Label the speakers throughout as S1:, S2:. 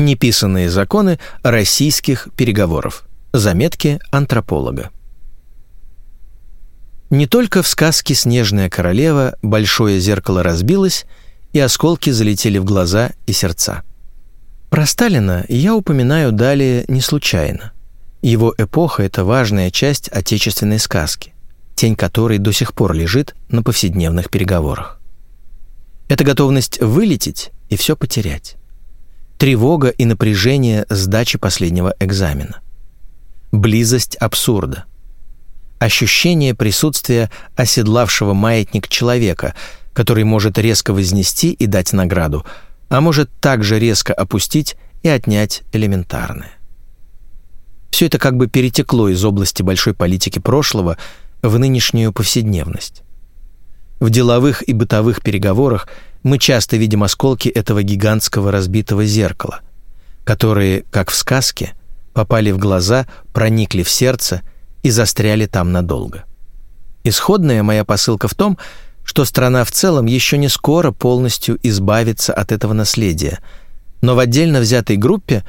S1: Неписанные законы российских переговоров. Заметки антрополога. Не только в сказке «Снежная королева» большое зеркало разбилось, и осколки залетели в глаза и сердца. Про Сталина я упоминаю далее не случайно. Его эпоха – это важная часть отечественной сказки, тень которой до сих пор лежит на повседневных переговорах. Это готовность вылететь и все потерять тревога и напряжение сдачи последнего экзамена, близость абсурда, ощущение присутствия оседлавшего маятник человека, который может резко вознести и дать награду, а может также резко опустить и отнять элементарное. Все это как бы перетекло из области большой политики прошлого в нынешнюю повседневность. В деловых и бытовых переговорах – мы часто видим осколки этого гигантского разбитого зеркала, которые, как в сказке, попали в глаза, проникли в сердце и застряли там надолго. Исходная моя посылка в том, что страна в целом еще не скоро полностью избавится от этого наследия, но в отдельно взятой группе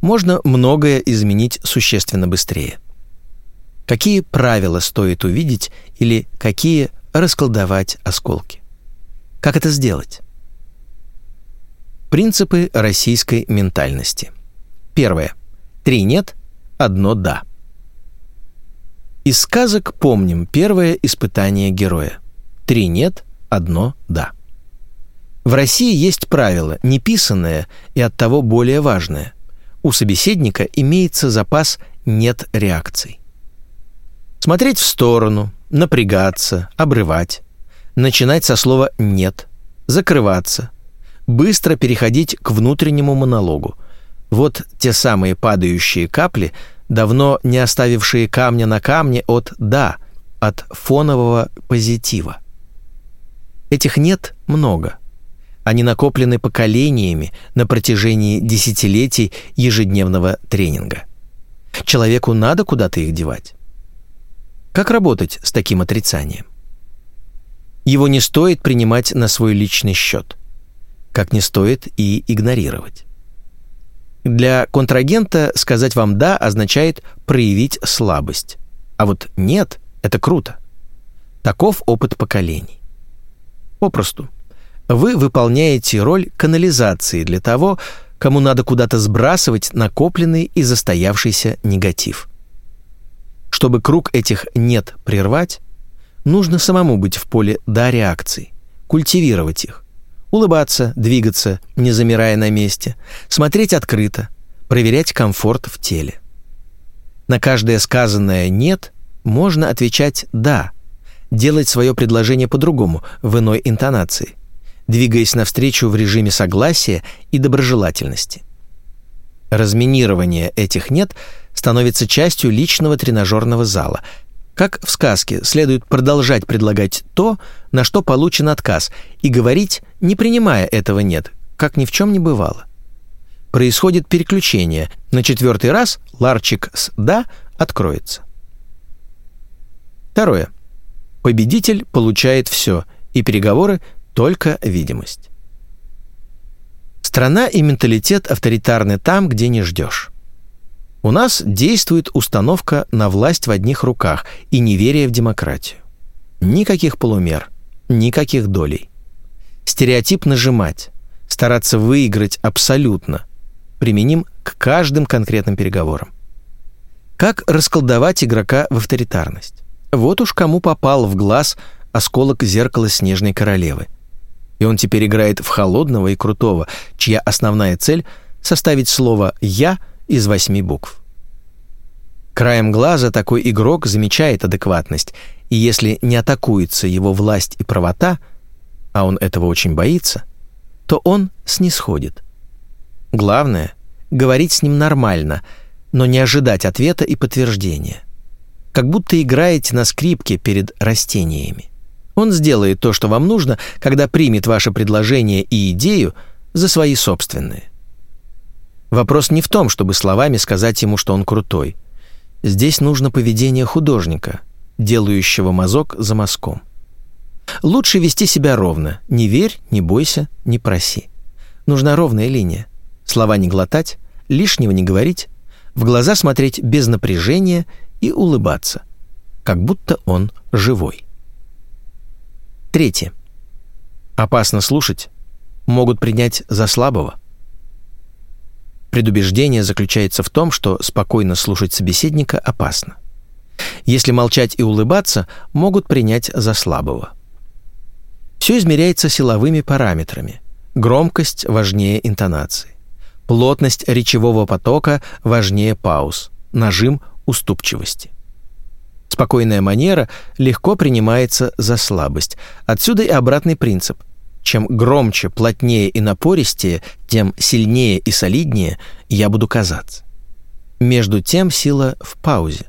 S1: можно многое изменить существенно быстрее. Какие правила стоит увидеть или какие расколдовать осколки? Как это сделать? Принципы российской ментальности. Первое. Три «нет», одно «да». Из сказок помним первое испытание героя. Три «нет», одно «да». В России есть правило, неписанное и оттого более важное. У собеседника имеется запас «нет» реакций. Смотреть в сторону, напрягаться, обрывать, начинать со слова «нет», закрываться, быстро переходить к внутреннему монологу. Вот те самые падающие капли, давно не оставившие камня на камне от «да», от фонового позитива. Этих нет много. Они накоплены поколениями на протяжении десятилетий ежедневного тренинга. Человеку надо куда-то их девать. Как работать с таким отрицанием? Его не стоит принимать на свой личный счет, как не стоит и игнорировать. Для контрагента сказать вам «да» означает проявить слабость, а вот «нет» — это круто. Таков опыт поколений. Попросту. Вы выполняете роль канализации для того, кому надо куда-то сбрасывать накопленный и застоявшийся негатив. Чтобы круг этих «нет» прервать, нужно самому быть в поле «да» реакций, культивировать их, улыбаться, двигаться, не замирая на месте, смотреть открыто, проверять комфорт в теле. На каждое сказанное «нет» можно отвечать «да», делать свое предложение по-другому, в иной интонации, двигаясь навстречу в режиме согласия и доброжелательности. Разминирование этих «нет» становится частью личного тренажерного зала – как в сказке, следует продолжать предлагать то, на что получен отказ, и говорить, не принимая этого «нет», как ни в чем не бывало. Происходит переключение. На четвертый раз ларчик с «да» откроется. Второе. Победитель получает все, и переговоры – только видимость. Страна и менталитет авторитарны там, где не ждешь. У нас действует установка на власть в одних руках и неверие в демократию. Никаких полумер, никаких долей. Стереотип нажимать, стараться выиграть абсолютно, применим к каждым конкретным переговорам. Как расколдовать игрока в авторитарность? Вот уж кому попал в глаз осколок зеркала снежной королевы. И он теперь играет в холодного и крутого, чья основная цель — составить слово «я» — из восьми букв. Краем глаза такой игрок замечает адекватность, и если не атакуется его власть и правота, а он этого очень боится, то он снисходит. Главное — говорить с ним нормально, но не ожидать ответа и подтверждения. Как будто играете на скрипке перед растениями. Он сделает то, что вам нужно, когда примет ваше предложение и идею за свои собственные. Вопрос не в том, чтобы словами сказать ему, что он крутой. Здесь нужно поведение художника, делающего мазок за мазком. Лучше вести себя ровно. Не верь, не бойся, не проси. Нужна ровная линия. слова не глотать, лишнего не говорить, в глаза смотреть без напряжения и улыбаться, как будто он живой. Третье. Опасно слушать, могут принять за слабого. Предубеждение заключается в том, что спокойно слушать собеседника опасно. Если молчать и улыбаться, могут принять за слабого. Все измеряется силовыми параметрами. Громкость важнее интонации. Плотность речевого потока важнее пауз. Нажим уступчивости. Спокойная манера легко принимается за слабость. Отсюда и обратный принцип. Чем громче, плотнее и напористее, тем сильнее и солиднее я буду казаться. Между тем сила в паузе.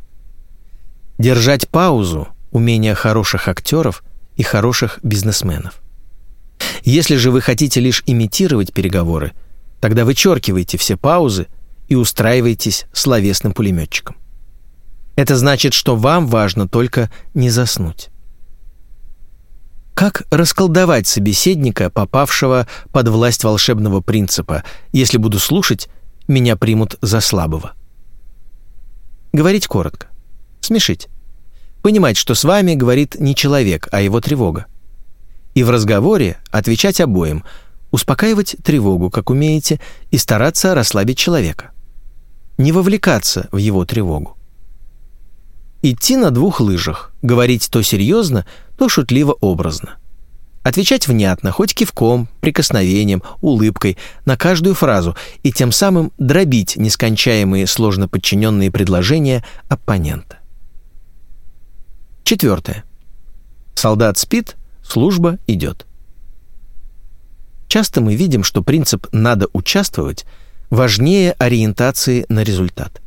S1: Держать паузу – умение хороших актеров и хороших бизнесменов. Если же вы хотите лишь имитировать переговоры, тогда вычеркивайте все паузы и устраивайтесь словесным пулеметчиком. Это значит, что вам важно только не заснуть. Как расколдовать собеседника, попавшего под власть волшебного принципа, если буду слушать, меня примут за слабого? Говорить коротко. Смешить. Понимать, что с вами говорит не человек, а его тревога. И в разговоре отвечать обоим, успокаивать тревогу, как умеете, и стараться расслабить человека. Не вовлекаться в его тревогу. Идти на двух лыжах, говорить то серьезно, то шутливо-образно. Отвечать внятно, хоть кивком, прикосновением, улыбкой, на каждую фразу и тем самым дробить нескончаемые сложно подчиненные предложения оппонента. Четвертое. Солдат спит, служба идет. Часто мы видим, что принцип «надо участвовать» важнее ориентации на результат.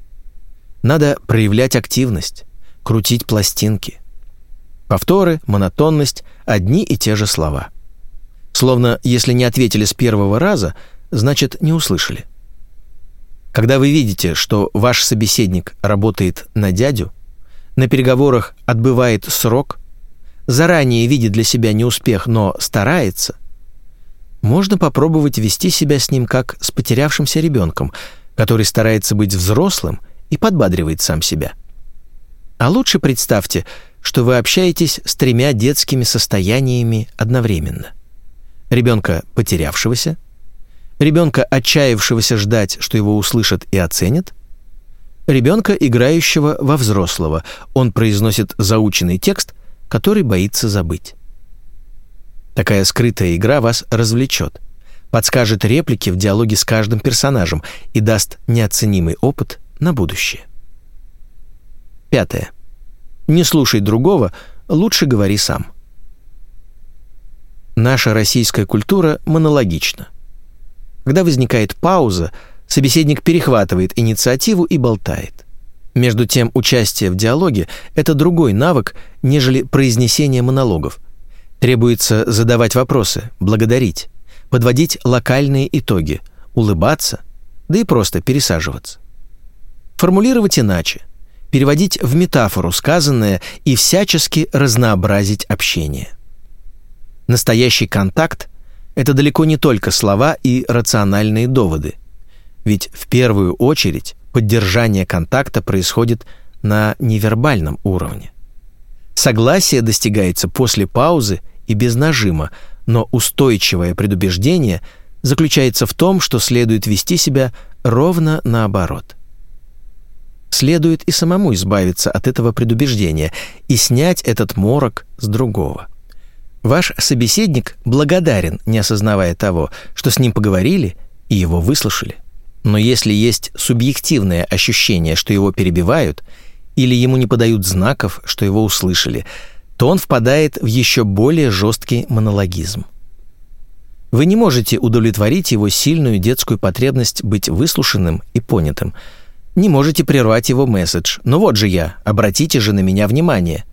S1: Надо проявлять активность, крутить пластинки. Повторы, монотонность, одни и те же слова. Словно, если не ответили с первого раза, значит, не услышали. Когда вы видите, что ваш собеседник работает на дядю, на переговорах отбывает срок, заранее видит для себя неуспех, но старается, можно попробовать вести себя с ним как с потерявшимся ребенком, который старается быть взрослым и подбадривает сам себя. А лучше представьте, что вы общаетесь с тремя детскими состояниями одновременно. Ребенка потерявшегося, ребенка отчаявшегося ждать, что его услышат и оценят, ребенка, играющего во взрослого. Он произносит заученный текст, который боится забыть. Такая скрытая игра вас развлечет, подскажет реплики в диалоге с каждым персонажем и даст неоценимый опыт на будущее. Пятое. Не слушай другого, лучше говори сам. Наша российская культура монологична. Когда возникает пауза, собеседник перехватывает инициативу и болтает. Между тем, участие в диалоге – это другой навык, нежели произнесение монологов. Требуется задавать вопросы, благодарить, подводить локальные итоги, улыбаться, да и просто пересаживаться. Формулировать иначе, переводить в метафору сказанное и всячески разнообразить общение. Настоящий контакт – это далеко не только слова и рациональные доводы. Ведь в первую очередь поддержание контакта происходит на невербальном уровне. Согласие достигается после паузы и без нажима, но устойчивое предубеждение заключается в том, что следует вести себя ровно наоборот – следует и самому избавиться от этого предубеждения и снять этот морок с другого. Ваш собеседник благодарен, не осознавая того, что с ним поговорили и его выслушали. Но если есть субъективное ощущение, что его перебивают, или ему не подают знаков, что его услышали, то он впадает в еще более жесткий монологизм. Вы не можете удовлетворить его сильную детскую потребность быть выслушанным и понятым – не можете прервать его месседж. «Ну вот же я, обратите же на меня внимание».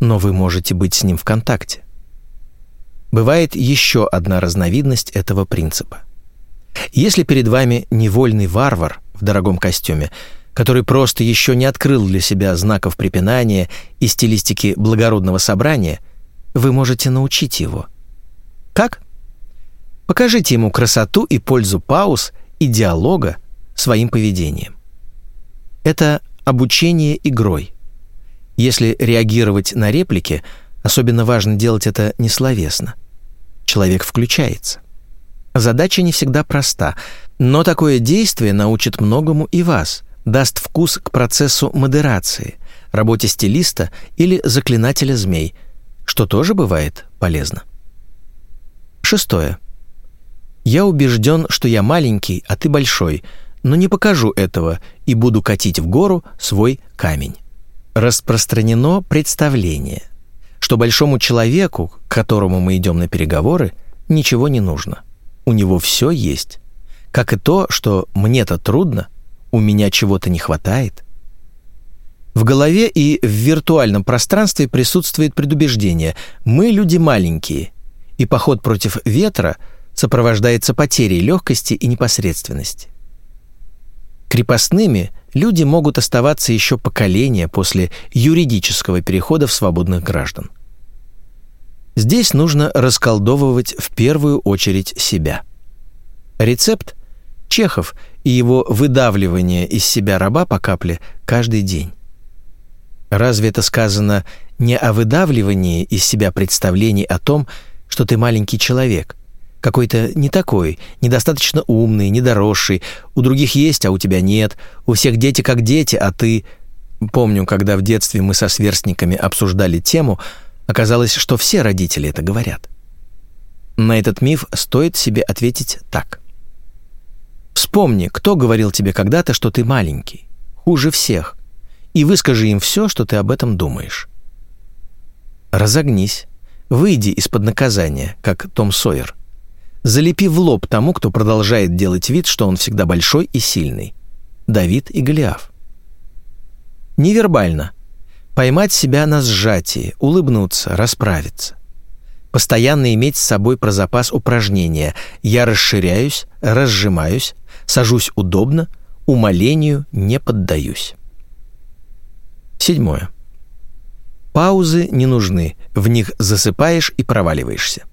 S1: Но вы можете быть с ним в контакте. Бывает еще одна разновидность этого принципа. Если перед вами невольный варвар в дорогом костюме, который просто еще не открыл для себя знаков препинания и стилистики благородного собрания, вы можете научить его. Как? Покажите ему красоту и пользу пауз и диалога своим поведением. Это обучение игрой. Если реагировать на реплики, особенно важно делать это несловесно. Человек включается. Задача не всегда проста, но такое действие научит многому и вас, даст вкус к процессу модерации, работе стилиста или заклинателя змей, что тоже бывает полезно. Шестое. Я убежден, что я маленький, а ты большой, но не покажу этого и буду катить в гору свой камень. Распространено представление, что большому человеку, к которому мы идем на переговоры, ничего не нужно. У него все есть. Как и то, что мне-то трудно, у меня чего-то не хватает. В голове и в виртуальном пространстве присутствует предубеждение «мы люди маленькие», и поход против ветра – сопровождается потерей легкости и непосредственности. Крепостными люди могут оставаться еще поколения после юридического перехода в свободных граждан. Здесь нужно расколдовывать в первую очередь себя. Рецепт – Чехов и его выдавливание из себя раба по капле каждый день. Разве это сказано не о выдавливании из себя представлений о том, что ты маленький человек – какой-то не такой, недостаточно умный, недоросший. У других есть, а у тебя нет. У всех дети как дети, а ты... Помню, когда в детстве мы со сверстниками обсуждали тему, оказалось, что все родители это говорят. На этот миф стоит себе ответить так. Вспомни, кто говорил тебе когда-то, что ты маленький, хуже всех, и выскажи им все, что ты об этом думаешь. Разогнись, выйди из-под наказания, как Том Сойер – Залепи в лоб тому, кто продолжает делать вид, что он всегда большой и сильный. Давид и Голиаф. Невербально. Поймать себя на сжатии, улыбнуться, расправиться. Постоянно иметь с собой про запас упражнения. Я расширяюсь, разжимаюсь, сажусь удобно, умолению не поддаюсь. Седьмое. Паузы не нужны, в них засыпаешь и проваливаешься.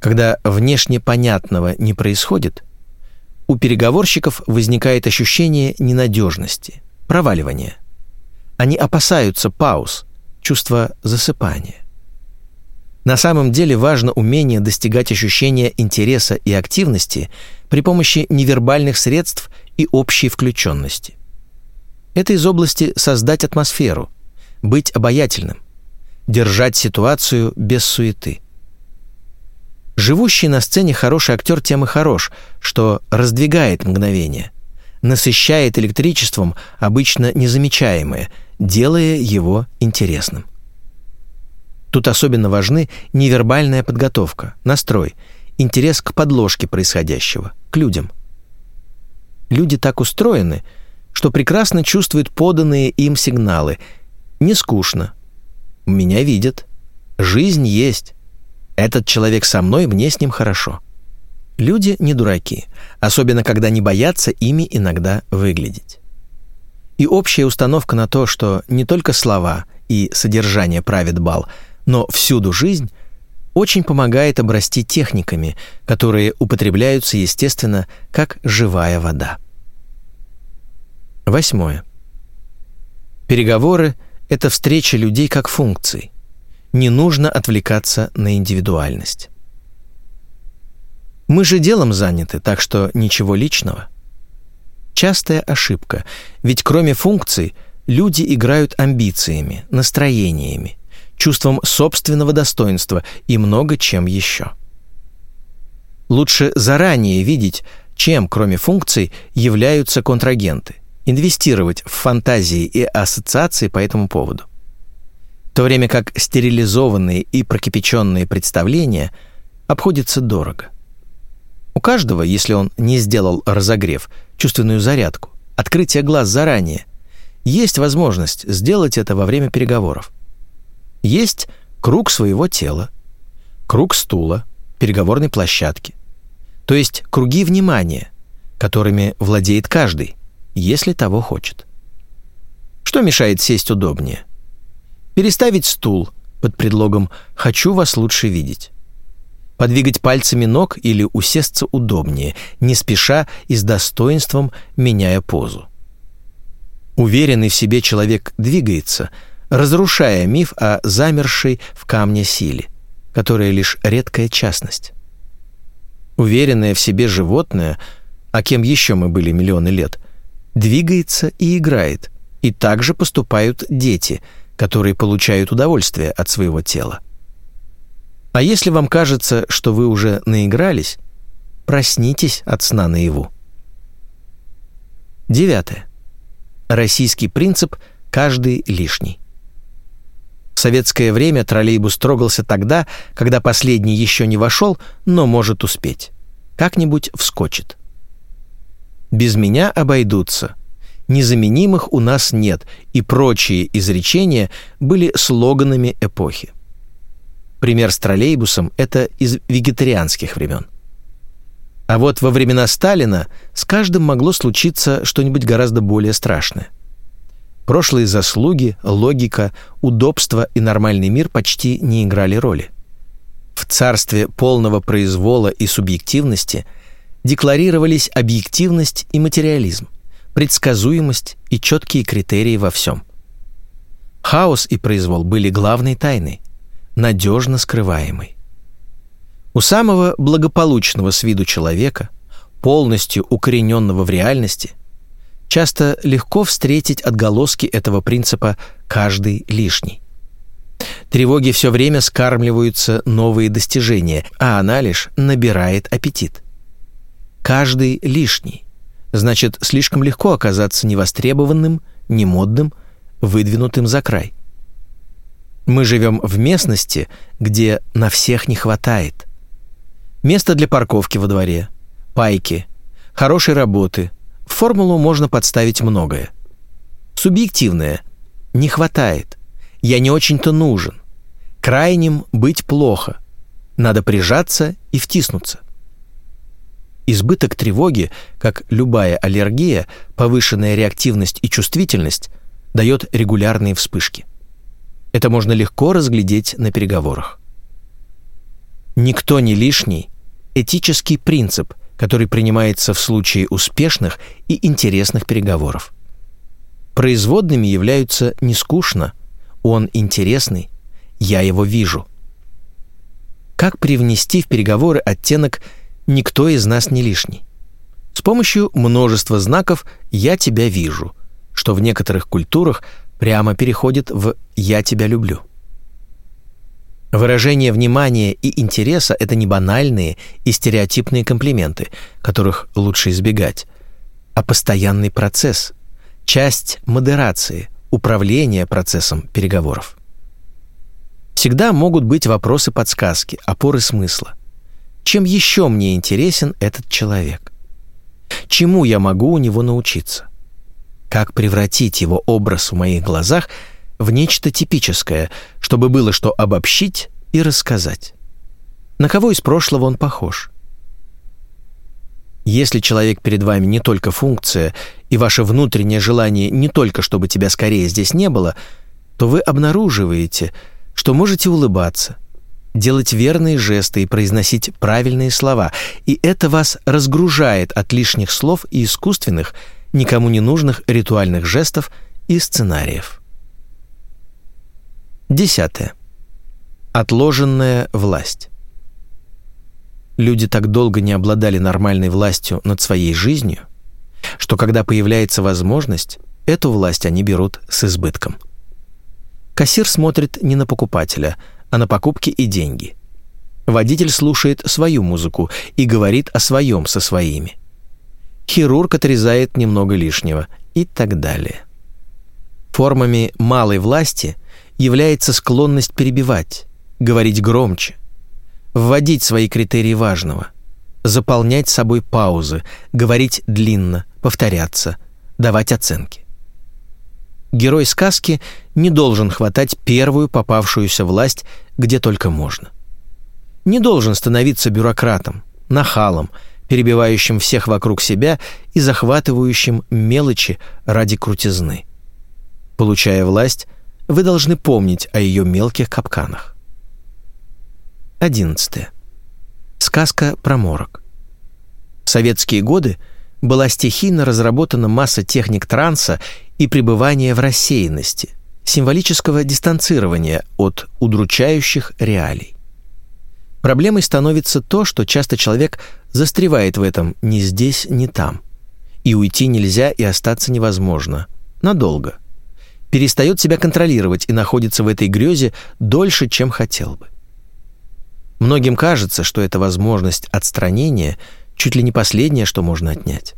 S1: Когда внешне понятного не происходит, у переговорщиков возникает ощущение ненадежности, проваливания. Они опасаются пауз, чувства засыпания. На самом деле важно умение достигать ощущения интереса и активности при помощи невербальных средств и общей включенности. Это из области создать атмосферу, быть обаятельным, держать ситуацию без суеты – Живущий на сцене хороший актер тем и хорош, что раздвигает мгновение, насыщает электричеством обычно незамечаемое, делая его интересным. Тут особенно важны невербальная подготовка, настрой, интерес к подложке происходящего, к людям. Люди так устроены, что прекрасно чувствуют поданные им сигналы. Не скучно. Меня видят. Жизнь есть. Этот человек со мной, мне с ним хорошо. Люди не дураки, особенно когда не боятся ими иногда выглядеть. И общая установка на то, что не только слова и содержание правит бал, но всюду жизнь, очень помогает обрасти техниками, которые употребляются, естественно, как живая вода. Восьмое. Переговоры – это встреча людей как функций – не нужно отвлекаться на индивидуальность. Мы же делом заняты, так что ничего личного. Частая ошибка, ведь кроме функций люди играют амбициями, настроениями, чувством собственного достоинства и много чем еще. Лучше заранее видеть, чем, кроме функций, являются контрагенты, инвестировать в фантазии и ассоциации по этому поводу то время как стерилизованные и прокипяченные представления обходятся дорого. У каждого, если он не сделал разогрев, чувственную зарядку, открытие глаз заранее, есть возможность сделать это во время переговоров. Есть круг своего тела, круг стула, переговорной площадки. То есть круги внимания, которыми владеет каждый, если того хочет. Что мешает сесть удобнее? Переставить стул под предлогом «хочу вас лучше видеть». подвигать пальцами ног или усесться удобнее, не спеша и с достоинством меняя позу. Уверенный в себе человек двигается, разрушая миф о замершей в камне силе, которая лишь редкая частность. Уверенное в себе животное, а кем еще мы были миллионы лет, двигается и играет, и также поступают дети, которые получают удовольствие от своего тела. А если вам кажется, что вы уже наигрались, проснитесь от сна наяву. Девятое. Российский принцип «каждый лишний». В советское время троллейбус трогался тогда, когда последний еще не вошел, но может успеть. Как-нибудь вскочит. «Без меня обойдутся», «Незаменимых у нас нет» и прочие изречения были слоганами эпохи. Пример с троллейбусом – это из вегетарианских времен. А вот во времена Сталина с каждым могло случиться что-нибудь гораздо более страшное. Прошлые заслуги, логика, удобство и нормальный мир почти не играли роли. В царстве полного произвола и субъективности декларировались объективность и материализм, предсказуемость и четкие критерии во всем. Хаос и произвол были главной тайной, надежно скрываемой. У самого благополучного с виду человека, полностью укорененного в реальности, часто легко встретить отголоски этого принципа «каждый лишний». Тревоги все время скармливаются новые достижения, а она лишь набирает аппетит. Каждый лишний. Значит, слишком легко оказаться невостребованным, немодным, выдвинутым за край. Мы живем в местности, где на всех не хватает. Место для парковки во дворе, пайки, хорошей работы. В формулу можно подставить многое. Субъективное. Не хватает. Я не очень-то нужен. Крайним быть плохо. Надо прижаться и втиснуться. Избыток тревоги, как любая аллергия, повышенная реактивность и чувствительность, дает регулярные вспышки. Это можно легко разглядеть на переговорах. Никто не лишний – этический принцип, который принимается в случае успешных и интересных переговоров. Производными являются не скучно, он интересный, я его вижу. Как привнести в переговоры оттенок «никто из нас не лишний»? С помощью множества знаков «я тебя вижу», что в некоторых культурах прямо переходит в «я тебя люблю». Выражение внимания и интереса – это не банальные и стереотипные комплименты, которых лучше избегать, а постоянный процесс, часть модерации, управления процессом переговоров. Всегда могут быть вопросы-подсказки, опоры смысла. Чем еще мне интересен этот человек? Чему я могу у него научиться? как превратить его образ в моих глазах в нечто типическое, чтобы было что обобщить и рассказать. На кого из прошлого он похож? Если человек перед вами не только функция, и ваше внутреннее желание не только, чтобы тебя скорее здесь не было, то вы обнаруживаете, что можете улыбаться, делать верные жесты и произносить правильные слова, и это вас разгружает от лишних слов и искусственных, никому не нужных ритуальных жестов и сценариев. Десятое. Отложенная власть. Люди так долго не обладали нормальной властью над своей жизнью, что когда появляется возможность, эту власть они берут с избытком. Кассир смотрит не на покупателя, а на покупки и деньги. Водитель слушает свою музыку и говорит о своем со своими хирург отрезает немного лишнего и так далее. Формами малой власти является склонность перебивать, говорить громче, вводить свои критерии важного, заполнять собой паузы, говорить длинно, повторяться, давать оценки. Герой сказки не должен хватать первую попавшуюся власть, где только можно. Не должен становиться бюрократом, нахалом, перебивающим всех вокруг себя и захватывающим мелочи ради крутизны. Получая власть, вы должны помнить о ее мелких капканах. 11. Сказка про морок. В советские годы была стихийно разработана масса техник транса и пребывания в рассеянности, символического дистанцирования от удручающих реалий. Проблемой становится то, что часто человек застревает в этом ни здесь, ни там. И уйти нельзя, и остаться невозможно. Надолго. Перестает себя контролировать и находится в этой грезе дольше, чем хотел бы. Многим кажется, что эта возможность отстранения чуть ли не последнее, что можно отнять.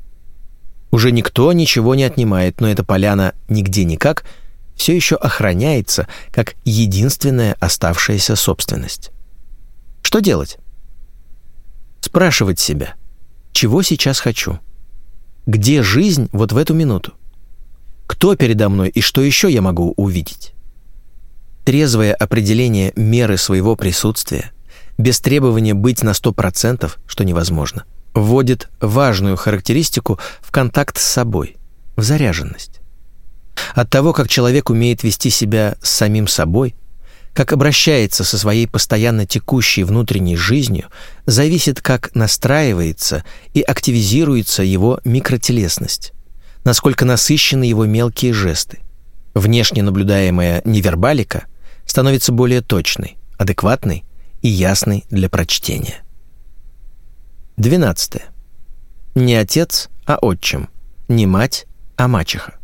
S1: Уже никто ничего не отнимает, но эта поляна нигде никак все еще охраняется как единственная оставшаяся собственность. Что делать? Спрашивать себя, чего сейчас хочу? Где жизнь вот в эту минуту? Кто передо мной и что еще я могу увидеть? Трезвое определение меры своего присутствия, без требования быть на 100%, что невозможно, вводит важную характеристику в контакт с собой, в заряженность. От того, как человек умеет вести себя с самим собой, как обращается со своей постоянно текущей внутренней жизнью, зависит, как настраивается и активизируется его микротелесность, насколько насыщены его мелкие жесты. Внешне наблюдаемая невербалика становится более точной, адекватной и ясной для прочтения. 12. Не отец, а отчим, не мать, а мачеха.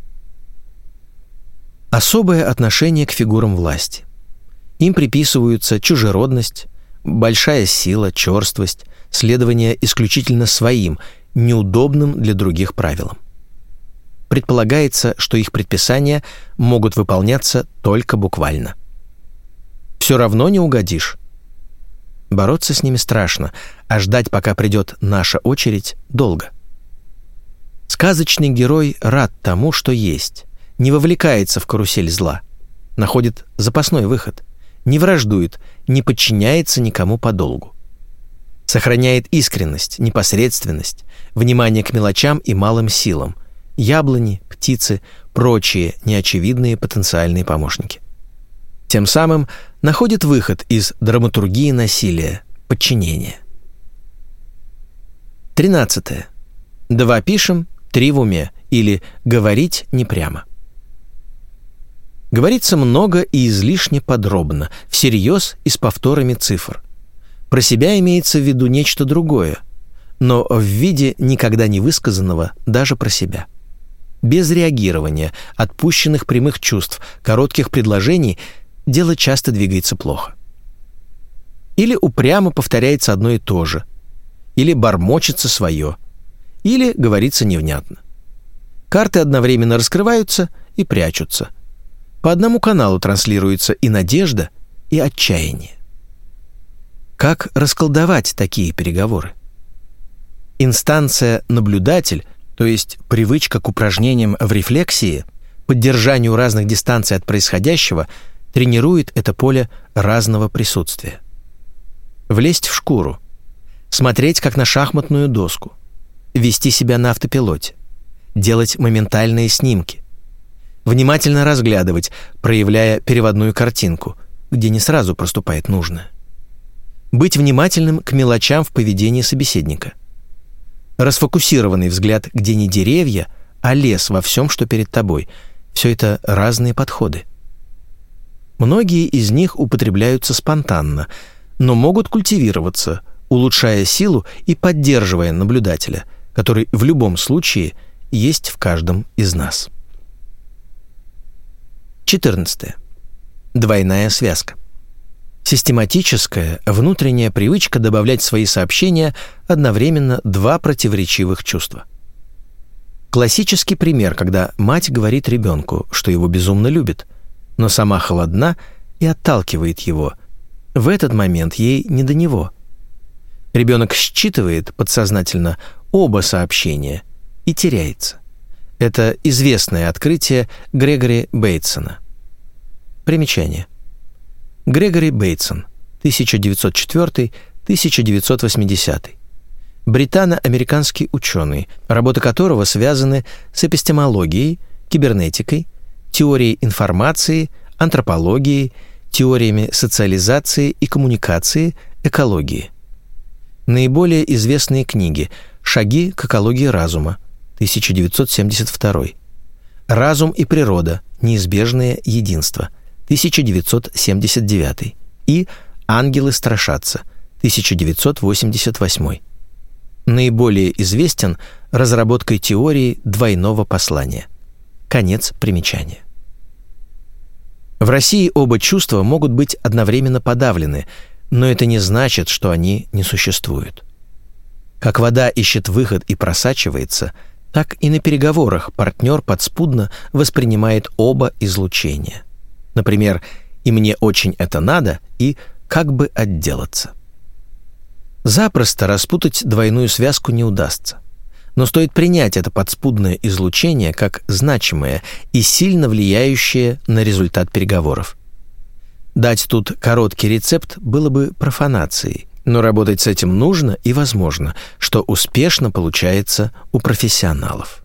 S1: Особое отношение к фигурам власти. Им приписываются чужеродность, большая сила, черствость, следование исключительно своим, неудобным для других правилам. Предполагается, что их предписания могут выполняться только буквально. Все равно не угодишь. Бороться с ними страшно, а ждать, пока придет наша очередь, долго. Сказочный герой рад тому, что есть, не вовлекается в карусель зла, находит запасной выход – не враждует, не подчиняется никому подолгу. Сохраняет искренность, непосредственность, внимание к мелочам и малым силам, яблони, птицы, прочие неочевидные потенциальные помощники. Тем самым находит выход из драматургии насилия, подчинения. 13. Два пишем, три в уме или говорить не прямо. Говорится много и излишне подробно, всерьез и с повторами цифр. Про себя имеется в виду нечто другое, но в виде никогда не высказанного даже про себя. Без реагирования, отпущенных прямых чувств, коротких предложений дело часто двигается плохо. Или упрямо повторяется одно и то же, или бормочется свое, или говорится невнятно. Карты одновременно раскрываются и прячутся, по одному каналу транслируется и надежда, и отчаяние. Как расколдовать такие переговоры? Инстанция «наблюдатель», то есть привычка к упражнениям в рефлексии, поддержанию разных дистанций от происходящего, тренирует это поле разного присутствия. Влезть в шкуру, смотреть как на шахматную доску, вести себя на автопилоте, делать моментальные снимки, внимательно разглядывать, проявляя переводную картинку, где не сразу проступает нужное. Быть внимательным к мелочам в поведении собеседника. Расфокусированный взгляд, где не деревья, а лес во всем, что перед тобой. Все это разные подходы. Многие из них употребляются спонтанно, но могут культивироваться, улучшая силу и поддерживая наблюдателя, который в любом случае есть в каждом из нас. 14. Двойная связка. Систематическая внутренняя привычка добавлять в свои сообщения одновременно два противоречивых чувства. Классический пример, когда мать говорит ребенку, что его безумно любит, но сама холодна и отталкивает его. В этот момент ей не до него. Ребенок считывает подсознательно оба сообщения и теряется. Это известное открытие Грегори Бейтсона. Примечание. Грегори Бейтсон, 1904-1980. Британо-американский ученый, работы которого связаны с эпистемологией, кибернетикой, теорией информации, антропологией, теориями социализации и коммуникации, экологии. Наиболее известные книги «Шаги к экологии разума» 1972, «Разум и природа. Неизбежное единство» 1979 и «Ангелы страшатся» 1988. Наиболее известен разработкой теории двойного послания. Конец примечания. В России оба чувства могут быть одновременно подавлены, но это не значит, что они не существуют. Как вода ищет выход и просачивается, так и на переговорах партнер подспудно воспринимает оба излучения. Например, «и мне очень это надо» и «как бы отделаться». Запросто распутать двойную связку не удастся. Но стоит принять это подспудное излучение как значимое и сильно влияющее на результат переговоров. Дать тут короткий рецепт было бы профанацией, но работать с этим нужно и возможно, что успешно получается у профессионалов.